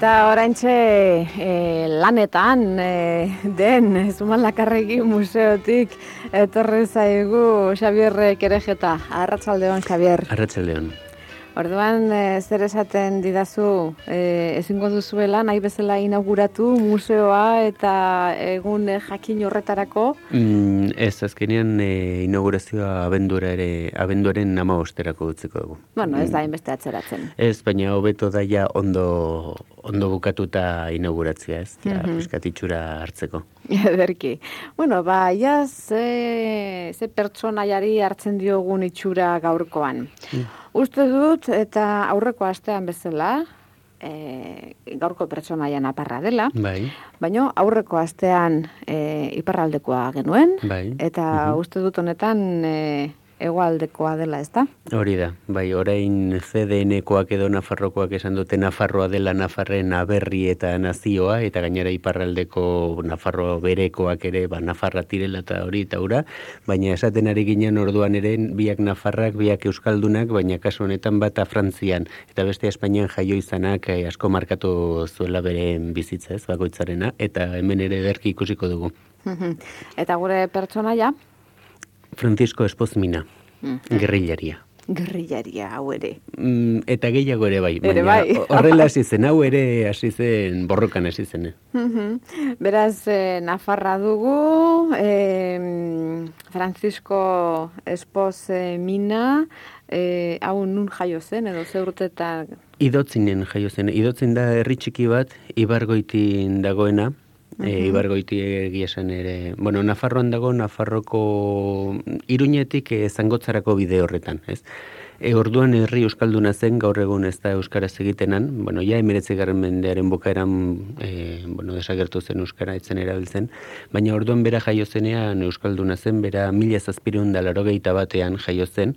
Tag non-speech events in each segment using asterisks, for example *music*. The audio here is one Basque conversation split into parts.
Eta oraintxe e, lanetan e, den Zumalakarregi museotik etorri zaigu Xabier Kerejeta. Arratsaldeon Xabier. Arratsaldeon. Orduan e, zer esaten didazu e, ezingo duzuela nahi bezala inauguratu museoa eta egun e, jakin horretarako? Mm, ez azkenean e, inaugurazioa abendura ere abenduaren 15erako utziko dugu. Bueno, ez da inbeste atzeratzen. Ez, baina hobeto daia ondo ondo bukatuta inauguratzea, ez? Ja, mm -hmm. hartzeko. *laughs* Ederki. Bueno, ba, ja, ze, ze pertsonaiari hartzen diogun itxura gaurkoan. Mm. Uste dut, eta aurreko astean bezala, e, gaurko pertsonaia naparra dela, bai. baina aurreko astean e, iparraldekoa genuen, bai. eta mm uste dut honetan e, egualdekoa dela, ez da? Hori da, bai, orain CDN-koak edo Nafarrokoak esan dute Nafarroa dela Nafarren aberri eta nazioa, eta gainera iparraldeko Nafarro berekoak ere, ba, Nafarra tirela eta hori eta ura, baina esaten ari ginen orduan ere, biak Nafarrak, biak Euskaldunak, baina kasu honetan bat Frantzian, eta beste Espainian jaio izanak eh, asko markatu zuela beren bizitza ez, bakoitzarena, eta hemen ere derki ikusiko dugu. *laughs* eta gure pertsonaia? Francisco Espozmina, mm gerrilaria. Gerrilaria, hau ere. Mm, eta gehiago ere bai. Ere bai. Horrela hasi zen, hau ere hasi zen borrokan hasi zen. Eh? Beraz, eh, Nafarra dugu, eh, Francisco Espozmina, eh, hau nun jaio zen, edo ze urtetan? Idotzinen jaio zen. Idotzin da herri txiki bat, Ibargoitin dagoena, e, ibargoiti egia esan ere, bueno, Nafarroan dago, Nafarroko iruñetik e, zangotzarako bide horretan, ez? E, orduan herri euskalduna zen, gaur egun ez da euskaraz egitenan, bueno, ja emiretzi garren mendearen bukaeran, e, bueno, desagertu zen euskara etzen erabiltzen, baina orduan bera jaio zenean euskalduna zen, bera mila zazpirun da batean jaio zen,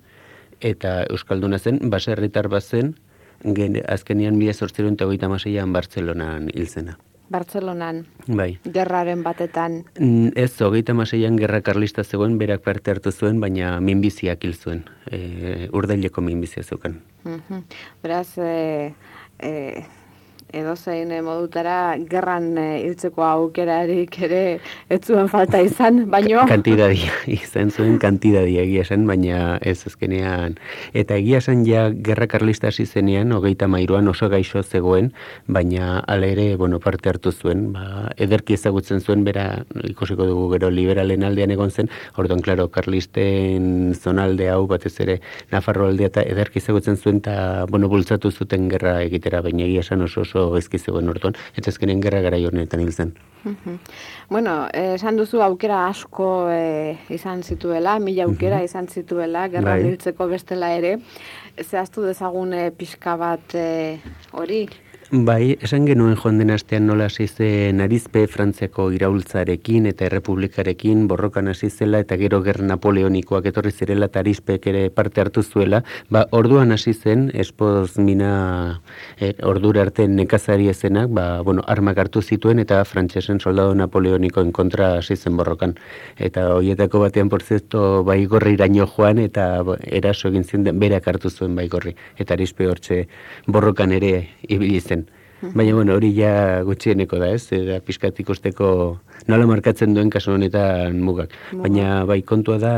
eta euskalduna zen, baserritar bat zen, gen, azkenian mila zortzirun eta goita maseian Bartzelonan hil zena. Bartzelonan. Bai. Gerraren batetan. Mm, ez, hogeita maseian gerra karlista zegoen, berak parte hartu zuen, baina minbiziak hil zuen. E, urdaileko minbizia zeukan. Mm Beraz, e, e, edo zein eh, modutara gerran eh, hiltzeko aukerarik ere ez zuen falta izan, *laughs* baino... Kantidadia, izan zuen kantidadia egia esan, baina ez ezkenean. Eta egia esan ja gerra karlista hasi zenean, hogeita mairuan oso gaixo zegoen, baina ala ere, bueno, parte hartu zuen, ba, ederki ezagutzen zuen, bera ikusiko dugu gero liberalen aldean egon zen, orduan, klaro, karlisten zonalde hau, batez ere, Nafarro aldea eta ederki ezagutzen zuen, eta, bueno, bultzatu zuten gerra egitera, baina egia esan oso oso gaizki zegoen orduan, eta ezkenen gerra gara honetan hil zen. bueno, eh, esan duzu aukera asko eh, izan zituela, mila aukera izan zituela, gerra bai. hiltzeko bestela ere, zehaztu dezagun eh, pixka bat hori? Bai, esan genuen joan den astean nola hasi zen Arizpe Frantziako iraultzarekin eta Errepublikarekin borrokan hasi zela eta gero ger Napoleonikoak etorri zirela eta Arizpek ere parte hartu zuela, ba orduan hasi zen espoz mina e, ordura arte nekazari ezenak, ba bueno, armak hartu zituen eta frantsesen soldado Napoleonikoen kontra hasi zen borrokan. Eta hoietako batean por cierto Baigorri iraino joan eta eraso egin zen berak hartu zuen Baigorri eta Arizpe hortze borrokan ere ibili zen. Baina, bueno, hori ja gutxieneko da, ez? Eta pizkat ikusteko nola markatzen duen kasu honetan mugak. Baina, bai, kontua da,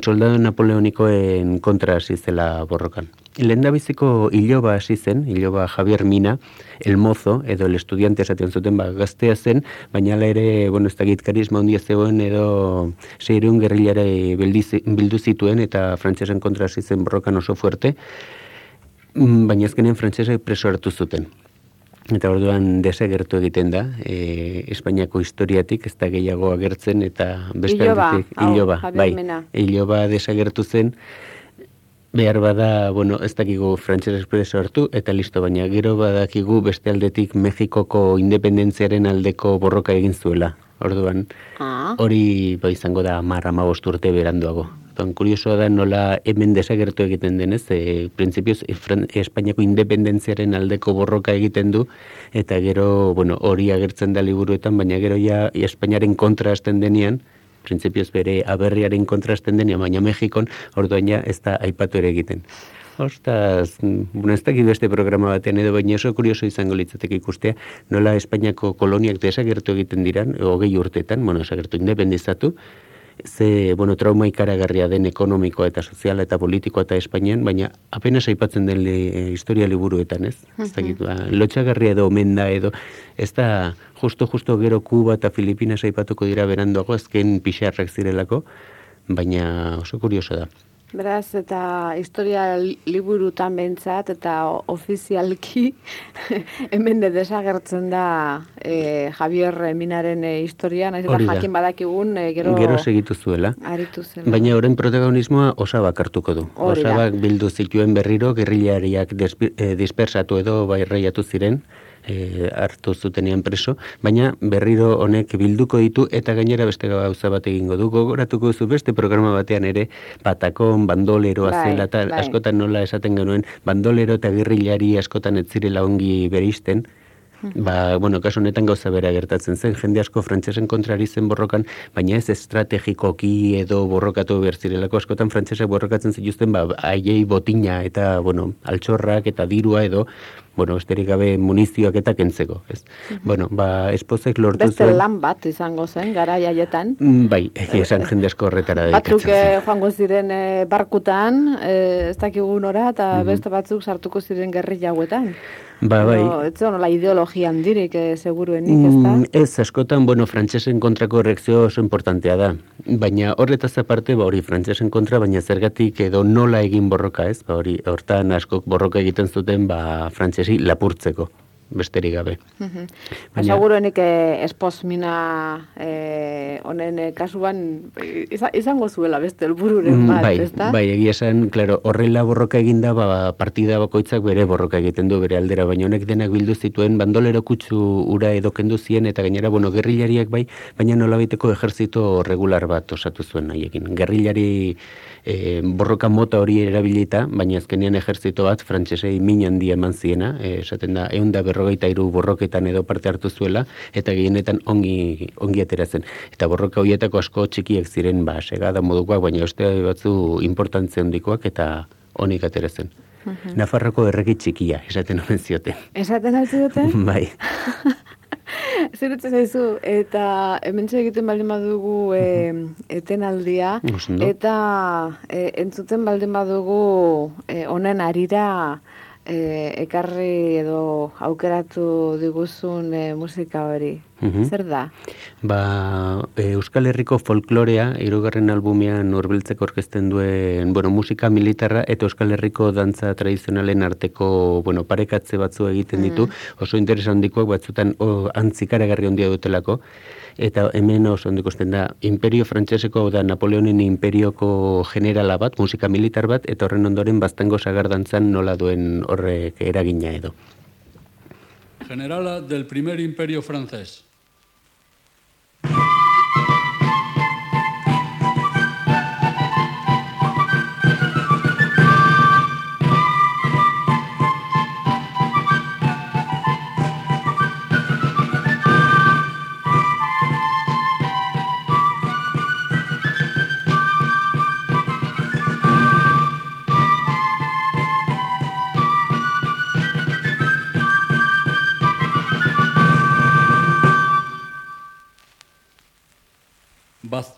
soldado napoleonikoen kontra hasi zela borrokan. Lehen biziko iloba hasi zen, iloba Javier Mina, el mozo, edo el estudiante esaten zuten, ba, gaztea zen, baina ere, bueno, ez da karisma ondia zegoen, edo seirun gerrilare bildu zituen, eta frantzesen kontra hasi zen borrokan oso fuerte, mm, baina ezkenen frantzesek preso hartu zuten. Eta orduan desagertu egiten da, e, Espainiako historiatik ez da gehiago agertzen, eta beste iloba, iloba, bai, iloba desagertu zen, behar bada, bueno, ez dakigu Frantses Expreso hartu, eta listo, baina gero badakigu beste aldetik Mexikoko independentziaren aldeko borroka egin zuela. Orduan, ah. hori ba izango da marra urte beranduago. Don kuriosoa da nola hemen desagertu egiten denez, e, printzipioz Espainiako independentziaren aldeko borroka egiten du, eta gero, bueno, hori agertzen da liburuetan, baina gero ja Espainiaren kontra hasten denean, printzipioz bere aberriaren kontrasten denia, baina Mexikon orduaina ez da aipatu ere egiten. Ostaz, bueno, ez dakit beste programa batean edo baina oso kurioso izango litzateke ikustea, nola Espainiako koloniak desagertu egiten diran, hogei urtetan, bueno, desagertu independizatu, ze, bueno, trauma ikaragarria den ekonomikoa eta soziala eta politikoa eta Espainian, baina apenas aipatzen den historia liburuetan, ez? Uh -huh. ba, lotxagarria edo omenda edo, ez da justo, justo gero Kuba eta Filipinas aipatuko dira beranduago, azken pixarrak zirelako, baina oso kurioso da. Beraz, eta historia liburutan bentsat, eta ofizialki *laughs* hemen de desagertzen da e, Javier Minaren e, historia, nahiz eta jakin badakigun, e, gero... Gero segitu zuela. Baina horren protagonismoa osabak hartuko du. Osabak bildu zituen berriro, gerrilariak dispersatu edo bai ziren, e, hartu zutenean preso, baina berriro honek bilduko ditu eta gainera beste gauza bat egingo du. Gogoratuko zu beste programa batean ere patakon, bandolero, bai, azela eta bai. askotan nola esaten genuen, bandolero eta gerrilari askotan ez zirela ongi beristen, Ba, bueno, kaso honetan gauza bera gertatzen zen, jende asko frantsesen kontrari zen borrokan, baina ez estrategikoki edo borrokatu berzirelako askotan frantsesek borrokatzen zituzten, ba, aiei botina eta, bueno, altxorrak eta dirua edo, bueno, esterik gabe munizioak eta kentzeko, ez? Bueno, ba, espozek lortu Beste lan bat izango zen, gara jaietan. Mm, bai, esan jende asko horretara Batzuk eh, joango ziren eh, barkutan, eh, ez dakigu nora, eta beste batzuk sartuko ziren gerri jauetan. Ba, bai. No, ez zono, la ideologia handirik, eh, seguruen nik, ez da? Mm, ez, askotan, bueno, frantsesen kontrako reakzio oso importantea da. Baina horretaz aparte, ba, hori frantsesen kontra, baina zergatik edo nola egin borroka, ez? Ba, hori, hortan askok borroka egiten zuten, ba, frantsesi lapurtzeko besterik gabe. Uh -huh. Baina seguruenik eh, esposmina eh, honen eh, kasuan izango zuela beste helbururen mm, bat, bai, ezta? Bai, egia esan, claro, horrela borroka eginda, ba partida bakoitzak bere borroka egiten du bere aldera, baina honek denak bildu zituen bandolero kutsu ura edo kendu zien eta gainera bueno, gerrilariak bai, baina nolabaiteko ejertzito regular bat osatu zuen haiekin. Gerrilari e, borroka mota hori erabilita, baina azkenean ejertzito bat frantsesei min handia eman ziena, e, esaten da 153 borroketan edo parte hartu zuela eta gehienetan ongi ongi ateratzen. Eta borroka hoietako asko txikiak ziren, ba, segada modukoak, baina oste batzu importantzia handikoak eta onik ateratzen. Mhm. Nafarroko erregi txikia, esaten omen zioten. Esaten altu duten? *laughs* bai. *laughs* Zerutze zaizu, eta hemen egiten baldin badugu e, etenaldia, eta e, entzuten baldin badugu e, honen arira e, ekarri edo aukeratu diguzun e, musika hori. Mhm. Zer da? Ba, e, Euskal Herriko folklorea, irugarren albumean urbiltzeko orkesten duen, bueno, musika militarra eta Euskal Herriko dantza tradizionalen arteko, bueno, parekatze batzu egiten ditu, mm. oso interesandikoak batzutan o, antzikaragarri ondia dutelako eta hemen oso ondiko da imperio frantseseko da Napoleonen imperioko generala bat, musika militar bat, eta horren ondoren baztango sagardantzan nola duen horrek eragina edo. Generala del primer imperio francés. Thank you.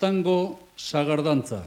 Baztango sagardantza.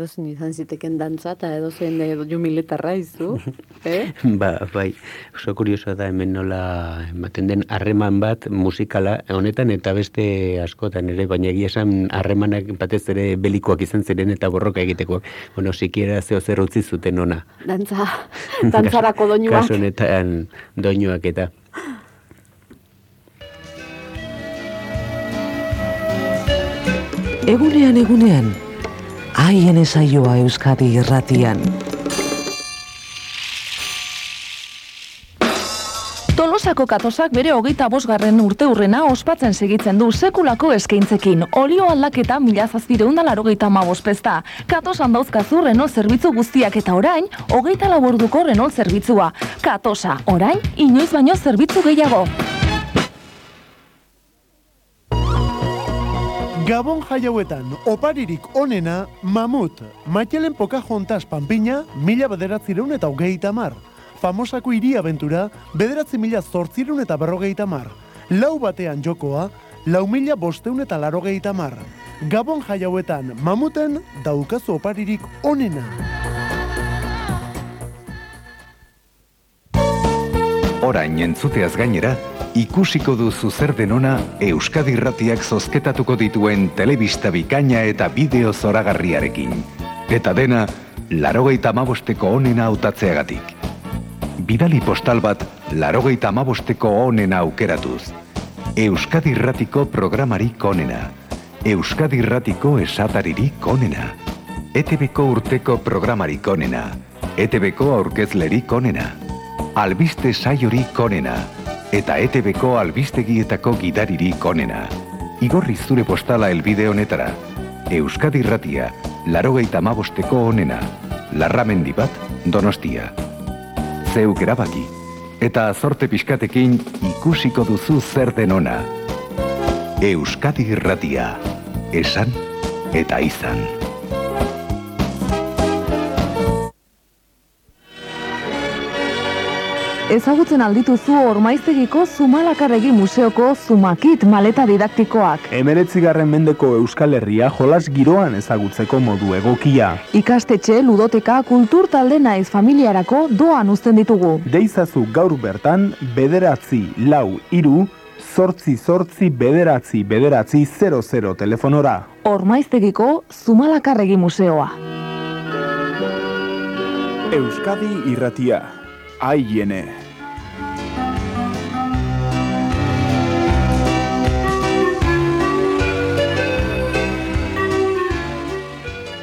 Edo zen izan ziteken dantza eta edo zen edo jumiletarra izu. *laughs* eh? Ba, bai, oso kurioso da hemen nola ematen den harreman bat musikala honetan eta beste askotan ere, baina egia esan harremanak batez ere belikoak izan ziren eta borroka egiteko. Bueno, sikiera zeo zer utzi zuten ona. Dantza, *laughs* dantzarako doinuak. Kaso honetan doinuak eta. Egunean egunean, haien esaioa Euskadi irratian. Tolosako katosak bere hogeita bosgarren urte urrena ospatzen segitzen du sekulako eskaintzekin. Olio aldaketa mila zazpireundan larogeita mabospezta. Katosan dauzkazu Renault zerbitzu guztiak eta orain, hogeita laborduko Renault zerbitzua. Katosa, orain, inoiz baino zerbitzu gehiago. Gabon jaiauetan, oparirik onena, mamut, Maitelen Pocahontas Pampina, mila bederatzireun eta hogeita mar. Famosako hiri abentura, bederatzi mila zortzireun eta berrogeita mar. Lau batean jokoa, lau mila bosteun eta larogeita mar. Gabon jaiauetan, mamuten, daukazu oparirik onena. Orain entzuteaz gainera, ikusiko duzu zer denona Euskadi Irratiak zozketatuko dituen telebista bikaina eta bideo zoragarriarekin. Eta dena, larogeita amabosteko onena hautatzeagatik. Bidali postal bat, larogeita amabosteko onena aukeratuz. Euskadi Irratiko programarik onena. Euskadi Irratiko esataririk onena. ETBko urteko programarik onena. ETBko aurkezlerik onena. Albiste saiorik onena eta ETBko albistegietako gidaririk onena. Igorri zure postala elbide honetara. Euskadi Irratia, larogeita amabosteko onena. Larramendi bat, donostia. Zeuk erabaki. Eta zorte pixkatekin ikusiko duzu zer den ona. Euskadi Irratia. Esan eta izan. Ezagutzen aldituzu ormaiztegiko Zumalakarregi Museoko Zumakit maleta didaktikoak. Emeretzigarren mendeko Euskal Herria jolas giroan ezagutzeko modu egokia. Ikastetxe, ludoteka, kultur talde naiz familiarako doan uzten ditugu. Deizazu gaur bertan, bederatzi, lau, iru, zortzi, zortzi, bederatzi, bederatzi, 00 telefonora. Ormaiztegiko Zumalakarregi Museoa. Euskadi irratia. Aiene.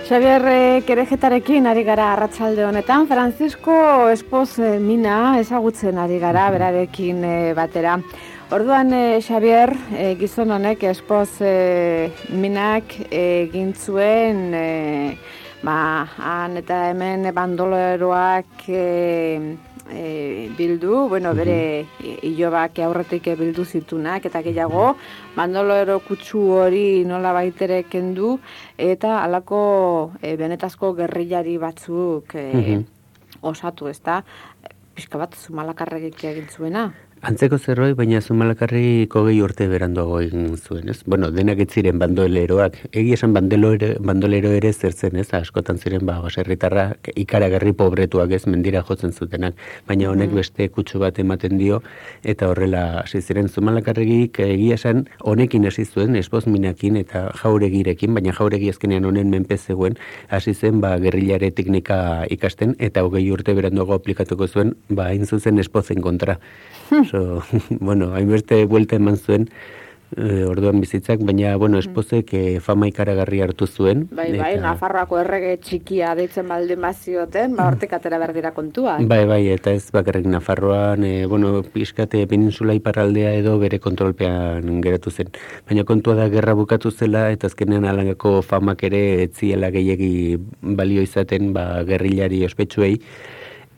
Xabier eh, Kerejetarekin ari gara arratsalde honetan, Francisco Espoz eh, Mina ezagutzen ari gara berarekin eh, batera. Orduan Xabier eh, gizon honek Espoz Minak egin ba, han eta hemen bandoloeroak eh, eh, bildu, bueno, bere ilobak aurretik bildu zitunak eta gehiago, bandoloero kutsu hori nola baitere kendu eta halako eh, benetazko gerrilari batzuk eh, osatu, ezta? Pixka bat zumalakarregik egin zuena. Antzeko zerbait, baina zumalakarriko gehi urte beranduago egin zuen, ez? Bueno, denak ez ziren bandoleroak. Egi esan bandolero, bandolero ere zertzen, ez? Askotan ziren, ba, baserritarra ikaragarri pobretuak ez mendira jotzen zutenak. Baina honek beste kutsu bat ematen dio, eta horrela hasi ziren zumalakarregik egia esan honekin hasi zuen, esbozminakin eta jauregirekin, baina jauregi azkenean honen menpe zegoen, hasi zen, ba, gerrilare teknika ikasten, eta hogei urte beranduago aplikatuko zuen, ba, hain zuzen espozen kontra. *laughs* Oso, *laughs* bueno, hainbeste buelta eman zuen, e, orduan bizitzak, baina, bueno, espozek e, fama ikaragarri hartu zuen. Bai, bai, eta- Nafarroako errege txikia deitzen baldin bazioten, ba, hortik atera behar kontua. Bai, bai, eta ez bakarrik Nafarroan, e, bueno, pixkate peninsula iparraldea edo bere kontrolpean geratu zen. Baina kontua da gerra bukatu zela, eta azkenean alangako famak ere etziela gehiegi balio izaten, ba, gerrilari ospetsuei,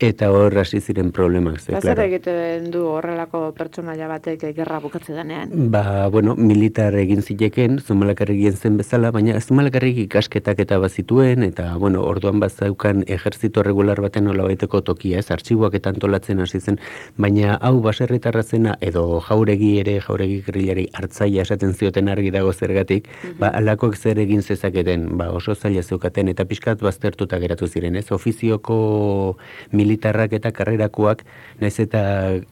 eta hor hasi ziren problemak. Ze, zer egiten du horrelako pertsonaia batek gerra bukatze denean? Ba, bueno, militar egin zileken, Zumalakarrek egin zen bezala, baina Zumalakarrek ikasketak eta bazituen, eta, bueno, orduan bazaukan ejertzito regular baten nola baiteko tokia, ez, artxiboak eta antolatzen hasi zen, baina hau baserritarra zena, edo jauregi ere, jauregi grilari hartzaia esaten zioten argi dago zergatik, ba, alakoek zer egin zezaketen, ba, oso zaila zeukaten, eta pixkat baztertuta geratu ziren, ez, ofizioko militarrak eta karrerakoak, naiz eta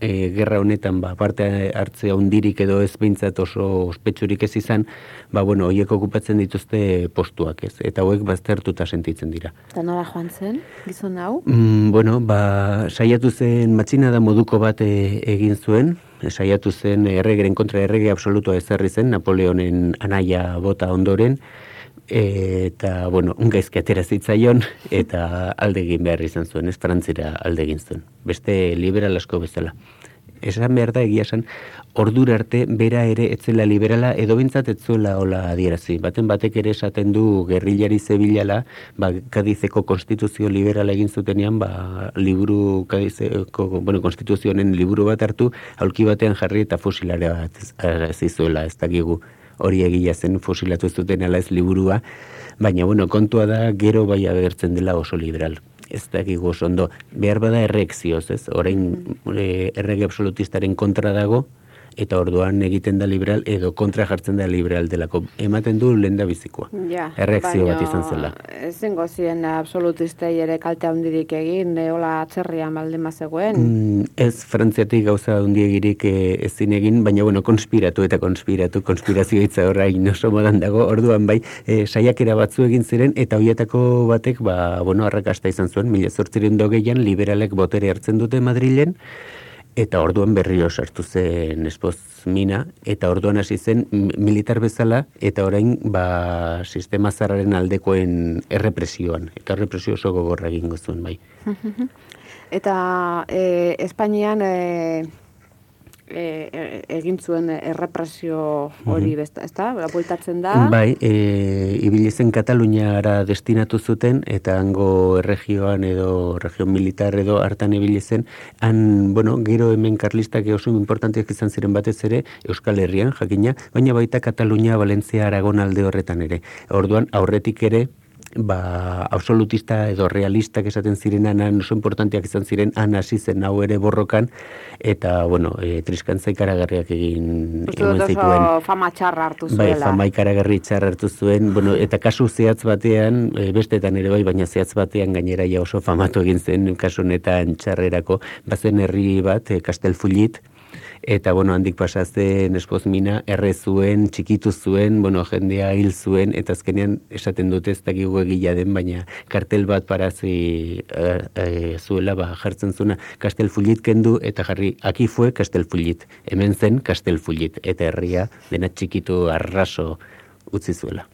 e, gerra honetan ba, parte hartzea hundirik edo ez behintzat oso ospetsurik ez izan, ba, bueno, hoiek okupatzen dituzte postuak, ez, eta hauek baztertuta sentitzen dira. Eta nola joan zen, gizon hau? Mm, bueno, ba, saiatu zen matxina da moduko bat e, egin zuen, saiatu zen erregeren kontra errege absolutua ezarri zen, Napoleonen anaia bota ondoren, eta, bueno, gaizki atera zitzaion, eta alde egin behar izan zuen, ez frantzira alde egin zuen. Beste liberal asko bezala. Esan behar da egia esan, ordura arte bera ere etzela liberala edo bintzat etzuela hola adierazi. Baten batek ere esaten du gerrilari zebilala, ba, Kadizeko konstituzio liberala egin zutenean, ba, liburu Kadizeko, bueno, konstituzionen liburu bat hartu, aulki batean jarri eta fusilare bat zizuela, ez dakigu hori egia zen fusilatu zuten ala ez liburua, baina bueno, kontua da gero bai agertzen dela oso liberal. Ez dakigu oso ondo, behar bada errekzioz, ez? Orain e, errege absolutistaren kontra dago, eta orduan egiten da liberal edo kontra jartzen da liberal delako. Ematen du lehen da bizikoa. Ja, Erreakzio bat izan zela. Ezingo ziren absolutistei ere kalte handirik egin, neola atzerrian baldin bazegoen. Mm, ez frantziatik gauza handiegirik e, ezin egin, baina bueno, konspiratu eta konspiratu, konspirazio hitza orain oso modan dago, orduan bai, e, saiakera batzu egin ziren, eta hoietako batek, ba, bueno, arrakasta izan zuen, mila zortziren dogeian, liberalek botere hartzen dute Madrilen, eta orduan berriro sartu zen espoz mina, eta orduan hasi zen militar bezala, eta orain ba, sistema zarraren aldekoen errepresioan, eta errepresio oso gogorra egingo zuen bai. *laughs* Eta e, Espainian e, e, e, egin zuen errepresio hori, Mhm. besta, ezta? Bueltatzen da. Bai, e, ibili zen Kataluniara destinatu zuten, eta hango erregioan edo regio militar edo hartan ibili zen, han, bueno, gero hemen karlistak oso importanteak izan ziren batez ere, Euskal Herrian, jakina, baina baita Katalunia, Valentzia, Aragon alde horretan ere. Orduan, aurretik ere, ba, absolutista edo realistak esaten zirenan oso importanteak izan ziren han hasi zen hau ere borrokan eta bueno, e, triskantza ikaragarriak egin eman zituen. fama txarra hartu Bai, zuela. fama ikaragarri txar hartu zuen, bueno, eta kasu zehatz batean, e, bestetan ere bai, baina zehatz batean gainera ja oso famatu egin zen kasu honetan txarrerako, bazen herri bat, e, Kastelfullit, eta bueno, handik pasa zen esposmina, erre zuen, txikitu zuen, bueno, jendea hil zuen, eta azkenean esaten dute ez dakigu egila den, baina kartel bat parazi e, e, zuela, ba, jartzen zuena, Kastelfullit kendu, eta jarri, aki fue Kastelfullit, hemen zen Kastelfullit, eta herria dena txikitu arraso utzi zuela.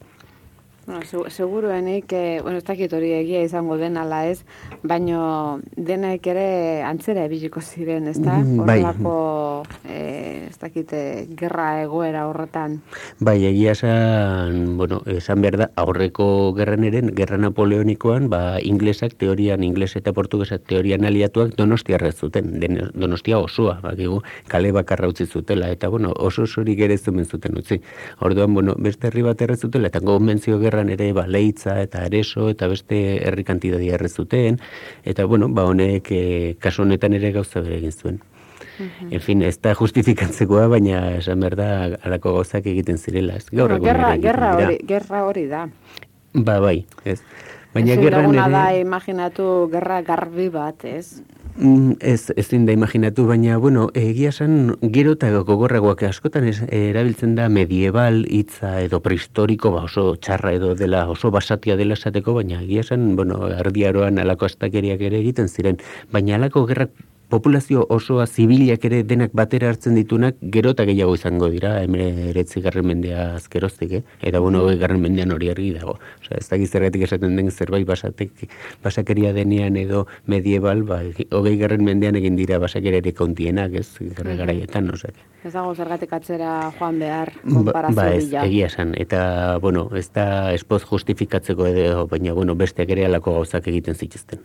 Bueno, segu- seguruenik, eh, bueno, ez dakit hori egia izango den ala ez, baino denek ere antzera ebiliko ziren, ezta? Mm, bai. Horrelako, eh, ez dakit, eh, gerra egoera horretan. Bai, egia esan, bueno, esan behar da, aurreko gerran eren, gerra napoleonikoan, ba, inglesak teorian, ingles eta portugesak teorian aliatuak donostiarra zuten, den, donostia osoa, bakigu, kale bakarra utzi zutela, eta bueno, oso osorik ere zumen zuten utzi. Orduan, bueno, beste herri bat erre zutela, eta konbentzio gerran ere, ba, leitza eta areso, eta beste herri kantidadia erre zuten, eta bueno, ba, honek, eh, kasu honetan ere gauza bere egin zuen. En fin, ez da justifikatzekoa, baina esan behar da alako gauzak egiten zirela. Ez gaur egun gerra, gerra, hori, gerra hori da. Ba, bai, ez. Baina Ezin gerran duguna da imaginatu gerra garbi bat, ez? Mm, Ez, ezin da imaginatu, baina, bueno, egia esan, gero eta gogorragoak askotan ez, erabiltzen da medieval hitza edo prehistoriko, ba oso txarra edo dela, oso basatia dela esateko, baina egia esan, bueno, ardiaroan alako astakeriak ere egiten ziren, baina alako gerrak populazio osoa zibilak ere denak batera hartzen ditunak gero eta gehiago izango dira emeretzi garren mendea azkeroztik, eh? eta bueno, hogei garren mendean hori argi dago. Osea, ez dakiz zergatik esaten den zerbait basatek, basakeria denean edo medieval, ba, hogei garren mendean egin dira basakeriarik kontienak, ez, garre garaietan, osea. Ez dago zergatik atzera joan behar, Ba, konparazio ba ez, bila. egia esan, eta, bueno, ez da espoz justifikatzeko edo, baina, bueno, besteak ere alako gauzak egiten zituzten.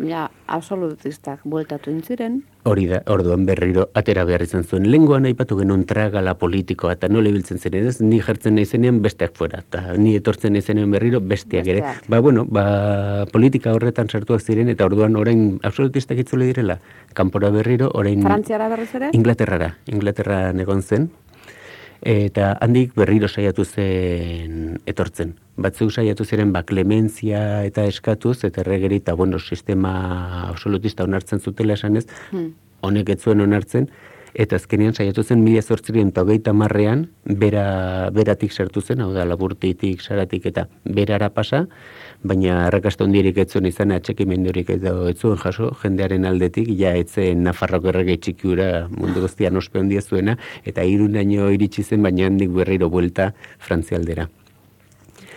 Ja, absolutistak bueltatu intziren. Hori da, orduan berriro atera behar izan zuen. Lenguan aipatu genuen tragala politikoa, eta nola ibiltzen zen ez, ni jartzen nahi zenean besteak fuera, eta ni etortzen nahi zenean berriro besteak ere. Besteak. Ba, bueno, ba, politika horretan sartuak ziren, eta orduan orain absolutistak itzule direla, kanpora berriro, orain Frantziara berriz ere? Inglaterrara, Inglaterra egon zen, eta handik berriro saiatu zen etortzen. Batzuk saiatu ziren ba klementzia eta eskatuz eta erregeri eta bueno, sistema absolutista onartzen zutela esanez, Hmm. honek ez zuen onartzen eta azkenean saiatu zen mila zortzirien eta hogeita marrean bera, beratik sartu zen, hau da laburtitik, saratik eta berara pasa, baina arrakasta hondirik ez zuen izan atxekimendurik ez zuen jaso jendearen aldetik, ja etzen Nafarroko errege txikiura mundu guztian ospe handia zuena, eta irunaino iritsi zen, baina handik berriro buelta frantzialdera.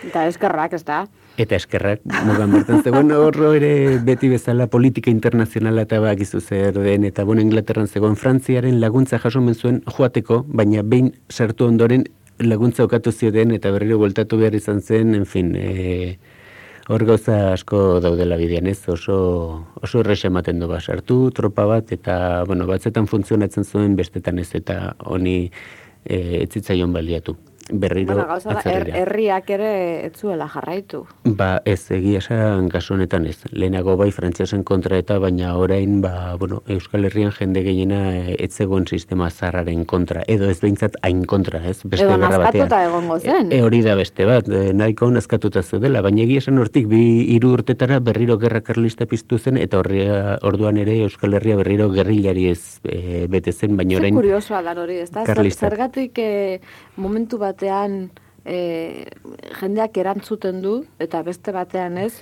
Eta eskerrak, ez da? Eta eskerrak, mugan bertan zegoen horro ere beti bezala politika internazionala eta bakizu zer den, eta bueno, Inglaterran zegoen Frantziaren laguntza jaso omen zuen joateko, baina behin sartu ondoren laguntza okatu zioten eta berriro bueltatu behar izan zen, en fin, e, hor gauza asko daudela bidean ez, oso, oso errexe ematen du ba, sartu, tropa bat, eta bueno, batzetan funtzionatzen zuen, bestetan ez, eta honi e, etzitzaion baliatu. Berriro Bueno, gauza da, er, herriak ere ez zuela jarraitu. Ba, ez, egia esan kasu honetan ez. Lehenago bai frantziasen kontra eta baina orain, ba, bueno, Euskal Herrian jende gehiena eh, ez zegoen sistema zarraren kontra. Edo ez behintzat hain kontra, ez? Beste Edo nazkatuta egongo zen. E, hori da beste bat, e, nahiko nazkatuta zeudela, baina egia esan hortik bi hiru urtetara berriro gerra karlista piztu zen, eta horria, orduan ere Euskal Herria berriro gerrilari ez e, bete zen, baina orain... kuriosoa da hori, ez da? Zer, Karlistak. zergatik eh, momentu batean eh, jendeak erantzuten du, eta beste batean ez,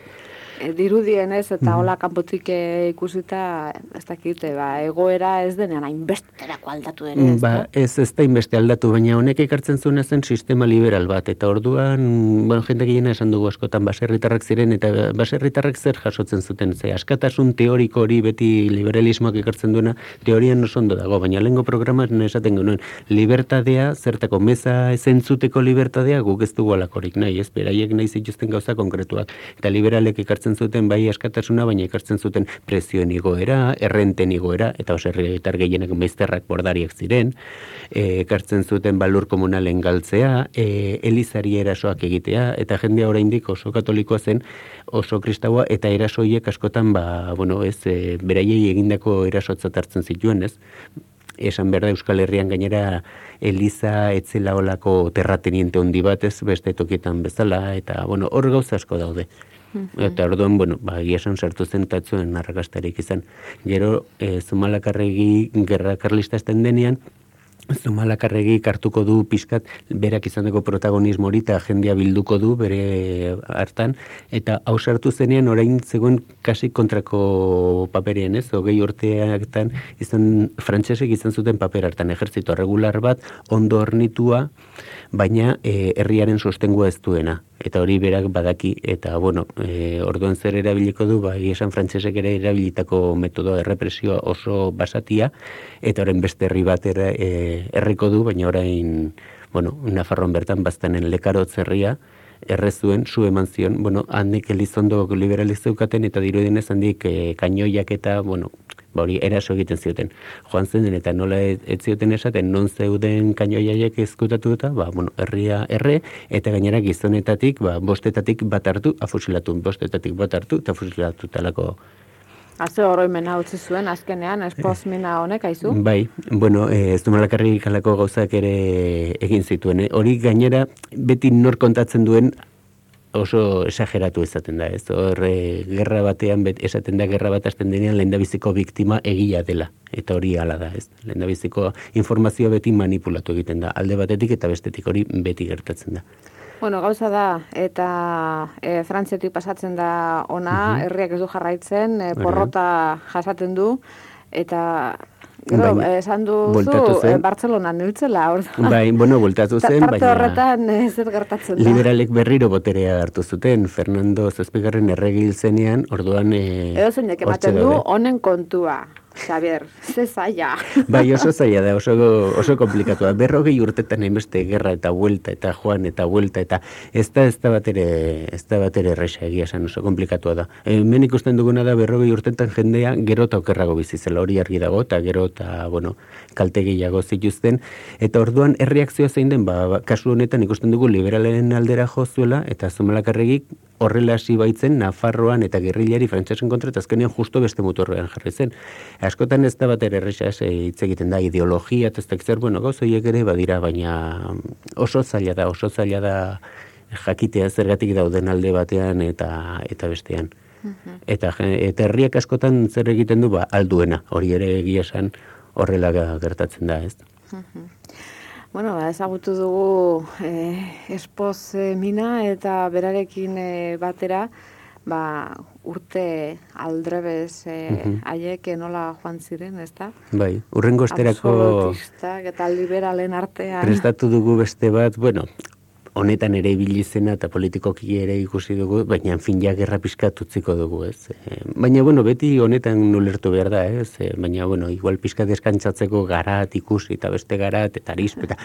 e, dirudien ez, eta Mhm. hola kanpotik eh, ikusita, ez dakite, ba, egoera ez denean hainbesterako aldatu ere, ez Ba, ez ez da inbeste aldatu, baina honek ekartzen zuena zen sistema liberal bat, eta orduan, bueno, jende gehiena esan dugu askotan baserritarrak ziren, eta baserritarrak zer jasotzen zuten, ze askatasun teoriko hori beti liberalismoak ekartzen duena, teorian oso ondo dago, baina lehengo programan esaten genuen, libertadea, zertako meza ezentzuteko libertadea, guk ez dugu alakorik nahi, ez, beraiek nahi zituzten gauza konkretuak, eta liberalek ekartzen zuten bai askatasuna, baina ekartzen zuten prezioen igoera, errenten igoera, eta oserritar gehienak meizterrak bordariak ziren, e, ekartzen zuten balur komunalen galtzea, e, elizari erasoak egitea, eta jendea oraindik oso katolikoa zen, oso kristaua, eta erasoiek askotan, ba, bueno, ez, e, beraiei egindako erasotzat hartzen zituen, ez? esan behar da Euskal Herrian gainera Eliza etzela olako terrateniente handi bat ez beste tokietan bezala eta bueno hor gauza asko daude. Eta orduan, bueno, ba, esan sartu zen tatzuen arrakastarik izan. Gero, e, Zumalakarregi gerra karlista esten denean, Zumalakarregi hartuko du pixkat berak izandeko protagonismo hori eta jendea bilduko du bere hartan. Eta hau sartu zenean orain zegoen kasi kontrako paperean ez, hogei urteaktan izan frantsesek izan zuten paper hartan. Ejertzito regular bat ondo hornitua baina e, herriaren sostengua ez duena eta hori berak badaki eta bueno, e, orduan zer erabiliko du, ba, egia esan frantsesek ere erabilitako metodo errepresioa oso basatia eta orain beste herri bat erra, e, erriko du, baina orain bueno, Nafarroan bertan baztanen lekarotz herria errezuen, zu eman zion, bueno, handik elizondo liberalizeukaten eta dirudienez handik e, kainoiak eta, bueno, ba hori eraso egiten zioten. Joan zen eta nola ez, ez zioten esaten non zeuden kainoiaiek ezkutatuta, ba, bueno, herria erre, eta gainera gizonetatik, ba, bostetatik bat hartu, afusilatu, bostetatik bat hartu, eta afusilatu talako Haze oroimena utzi zuen, azkenean, esposmina honek, aizu? Bai, bueno, e, ez dumalakarri kalako gauzak ere egin zituen. Eh? Hori gainera, beti nor kontatzen duen oso esageratu izaten da, ez? Hor, e, gerra batean, bet, esaten da gerra bat hasten denean lehendabiziko biktima egia dela. Eta hori hala da, ez? Lehendabiziko informazioa beti manipulatu egiten da. Alde batetik eta bestetik hori beti gertatzen da. Bueno, gauza da, eta e, Frantziatik pasatzen da ona, herriak ez du jarraitzen, e, porrota jasaten du, eta gero, Baina, esan bueltatu duzu, zen. e, Bartzelonan hiltzela, orduan. Bai, bueno, bultatu Ta- zen, Tarte baina... horretan e, zer gertatzen da. Liberalek berriro boterea hartu zuten, Fernando Zazpigarren erregi hil zenean, orduan... E, Edo ematen du, honen kontua. Xabier, ze zaila. Bai, oso zaila da, oso, oso komplikatua. Berrogei urtetan hainbeste gerra eta vuelta eta joan eta vuelta eta ez da ez da bat ere, ez da bat erresa egia esan oso komplikatua da. Hemen ikusten duguna da berrogei urtetan jendea gero eta okerrago bizi zela hori argi dago eta gero eta, bueno, kalte gehiago zituzten. Eta orduan erreakzioa zein den, ba, ba kasu honetan ikusten dugu liberalen aldera jozuela eta zumalakarregik horrela hasi baitzen Nafarroan eta gerrilari frantsesen kontra eta azkenean justo beste muturrean jarri zen. Askotan ez da bat ere erresa hitz egiten da ideologia eta ez zer, bueno, gauz ere badira, baina oso zaila da, oso zaila da jakitea zergatik dauden alde batean eta eta bestean. Mhm. Eta, eta herriak askotan zer egiten du ba alduena, hori ere egia esan horrela gertatzen da, ez? Mhm. Bueno, ba, ezagutu dugu eh, espoz eh, mina eta berarekin eh, batera, ba, urte aldrebez eh, aiek nola joan ziren, ez da? Bai, urrengo esterako... Absolutistak eta liberalen artean. Prestatu dugu beste bat, bueno, honetan ere ibilizena eta politikoki ere ikusi dugu, baina fin ja gerra pizkat utziko dugu, ez? E, baina bueno, beti honetan nulertu behar da, ez? E, baina bueno, igual pizkat deskantzatzeko garat ikusi eta beste garat eta arispe eta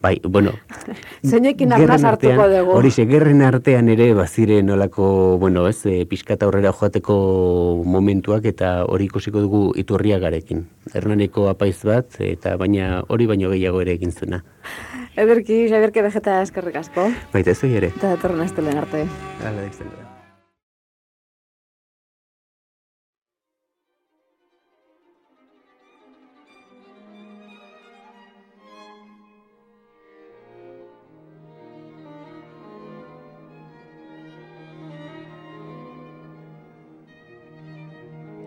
bai, bueno. *laughs* Zeinekin arnaz hartuko dugu. Hori gerren artean ere bazire nolako, bueno, ez, e, pizkat aurrera joateko momentuak eta hori ikusiko dugu iturriagarekin. Hernaneko apaiz bat eta baina hori baino gehiago ere egin zuna. Ederki, Xabierke Bejeta eskerrik asko. Baita ez ere. Eta datorren astelen arte. Hala, izten da.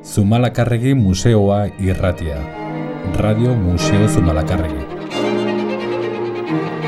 Zumalakarregi Museoa irratia. Radio Museo Zumalakarregi. Thank you.